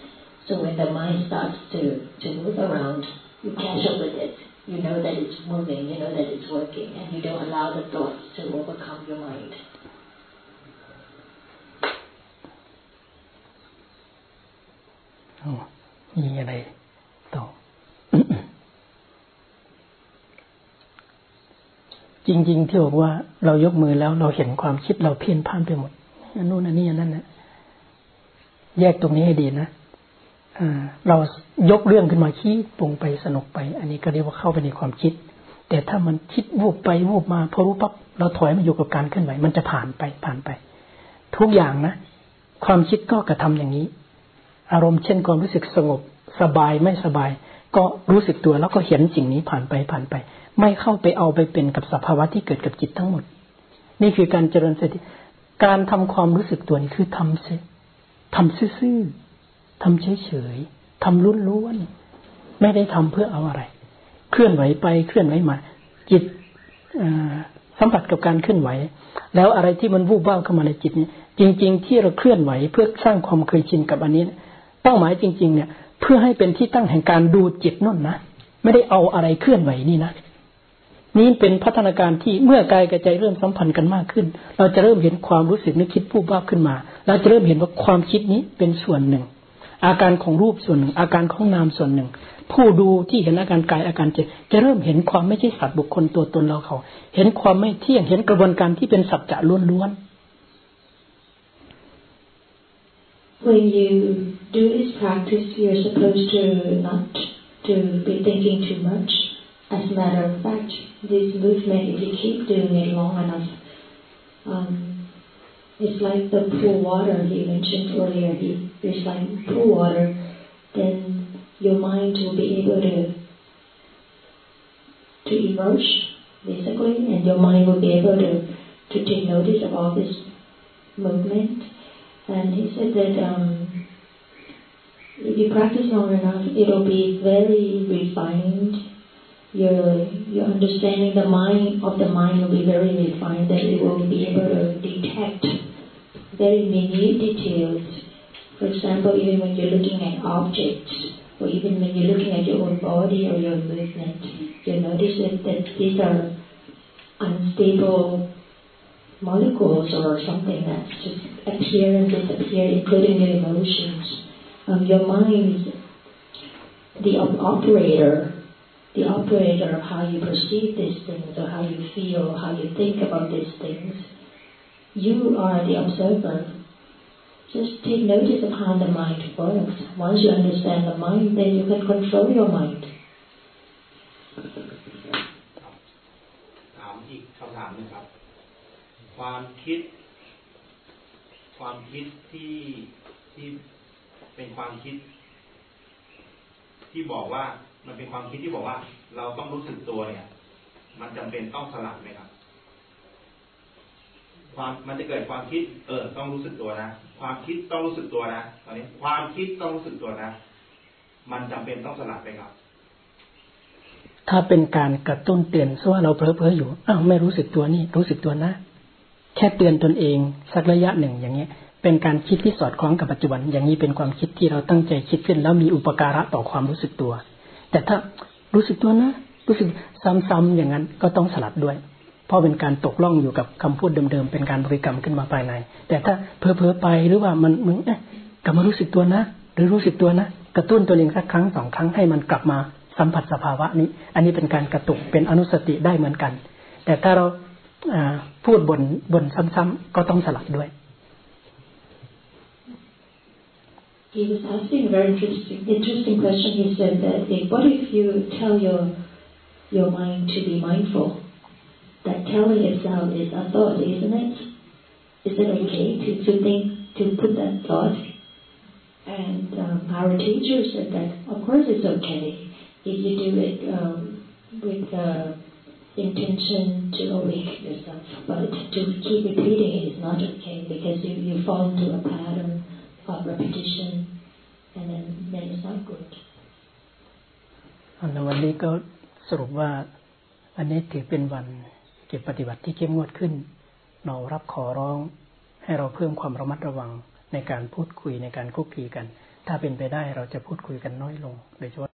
So when the mind starts to, to move around, you catch up with it. You know that it's moving, you know that it's working, and you don't allow the thoughts to overcome your mind. มีอะไร จริง ๆ ที่บอกว่าเรายกมือแล้วเราเห็นความคิดเราเพี้ยนพ่านไปหมดอันนู้นอันนี้อันนั้นนะแยกตรงนี้ให้ดีนะเรายกเรื่องขึ้นมาคิดปรุงไปสนุกไป อันนี้ก็เรียกว่าเข้าไปในความคิด แต่ถ้ามันคิดวูบไปวูบมาพอรู้ปั๊บเราถอยมาอยู่กับการเคลื่อนไหวมันจะผ่านไปผ่านไป ทุกอย่างนะ ความคิดก็กระทำอย่างนี้ อารมณ์เช่นความรู้สึกสงบ สบายไม่สบาย ก็รู้สึกตัวแล้วก็เห็นสิ่งนี้ผ่านไปผ่านไป ไม่เข้าไปเอาไปเป็นกับสภาวะที่เกิดกับจิตทั้งหมด นี่คือการเจริญสติการทำความรู้สึกตัวนี้คือทำเสทำซื่อๆทำเฉยๆทำลุ้นล้วนไม่ได้ทำเพื่อเอาอะไร เคลื่อนไหวไปเคลื่อนไหวมา จิตสัมผัสกับการเคลื่อนไหว แล้วอะไรที่มันวูบว้าเข้ามาในจิตนี้จริง ๆ ที่เราเคลื่อนไหวเพื่อสร้างความเคยชินกับอันนี้เป้าหมายจริง ๆ เนี่ย เพื่อให้เป็นที่ตั้งแห่งการดูจิตนั่นนะไม่ได้เอาอะไรเคลื่อนไหวนี่นะนี้เป็นพัฒนาการที่เมื่อกายกับใจเริ่มสัมพันธ์กันมากขึ้น เราจะเริ่มเห็นความรู้สึกนึกคิดผู้บ้าขึ้นมา เราจะเริ่มเห็นว่าความคิดนี้เป็นส่วนหนึ่ง อาการของรูปส่วนหนึ่ง อาการของนามส่วนหนึ่ง ผู้ดูที่เห็นอาการกายอาการใจจะเริ่มเห็นความไม่ใช่สัตว์บุคคลตัวตนเราเขา เห็นความไม่เที่ยงเห็นกระบวนการที่เป็นสัจจะล้วนๆ When you do this practice, you're supposed to not to be thinking too much. As a matter of fact, this movement, if you keep doing it long enough, um, it's like the pool water he mentioned earlier. It's like pool water. Then your mind will be able to to emerge basically, and your mind will be able to to take notice of all this movement. And he said that um, if you practice long enough, it'll be very refined your your understanding the mind of the mind will be very refined that it will be able to detect very minute details. For example, even when you're looking at objects, or even when you're looking at your own body or your movement, you notice that, that these are unstable molecules or something that's just appear and disappear, including your emotions. Um, your mind is the operator the operator of how you perceive these things or how you feel, how you think about these things. You are the observer. Just take notice of how the mind works. Once you understand the mind, then you can control your mind. ถามอีกคำถามนึงครับ ความคิด ความคิดที่ที่เป็นความคิด ที่บอกว่ามันเป็นความคิดที่บอกว่า เราต้องรู้สึกตัวเนี่ย มันจำเป็นต้องสลับไหมครับ ความมันจะเกิดความคิด เออ ต้องรู้สึกตัวนะความคิดต้องรู้สึกตัวนะตอนนี้ ความคิดต้องรู้สึกตัวนะมันจำเป็นต้องสลับไหมครับถ้าเป็นการกระตุ้นเตือนซะว่าเราเพ้อๆอยู่อ้าวไม่รู้สึกตัวนี่รู้สึกตัวนะ แค่เตือนตนเองสักระยะหนึ่งอย่างเงี้ย เป็นการคิดที่สอดคล้องกับปัจจุบัน อย่างนี้เป็นความคิดที่เราตั้งใจคิดขึ้น แล้วมีอุปการะต่อความรู้สึกตัว แต่ถ้ารู้สึกตัวนะรู้สึกซ้ำๆอย่างนั้นก็ต้องสลัดด้วย เพราะเป็นการตกล่องอยู่กับคำพูดเดิมๆ เป็นการบริกรรมขึ้นมาภายใน แต่ถ้าเพลอๆไปหรือว่ามันมึงเอ๊ะกลับมารู้สึกตัวนะ หรือรู้สึกตัวนะ กระตุ้นตัวเองสักครั้งสองครั้งให้มันกลับมาสัมผัสสภาวะนี้ อันนี้เป็นการกระตุกเป็นอนุสติได้เหมือนกัน แต่ถ้าเรา พูดบนบนซ้ำๆก็ต้องสลัดด้วย he was asking a very interesting, interesting question. He said that if, what if you tell your your mind to be mindful? That telling itself is a thought, isn't it? Is it okay to, to think to put that thought? And um, our teacher said that of course it's okay if you do it um, with uh, intention to awake yourself, but to keep repeating it is not okay because you, you fall into a pattern of repetition and then then it's not good วันนี้ก็สรุปว่าอันนี้ถือเป็นวันเก็บปฏิบัติที่เข้มงวดขึ้น เรารับขอร้องให้เราเพิ่มความระมัดระวังในการพูดคุยในการคุกคีกัน ถ้าเป็นไปได้เราจะพูดคุยกันน้อยลงโดยเฉพาะ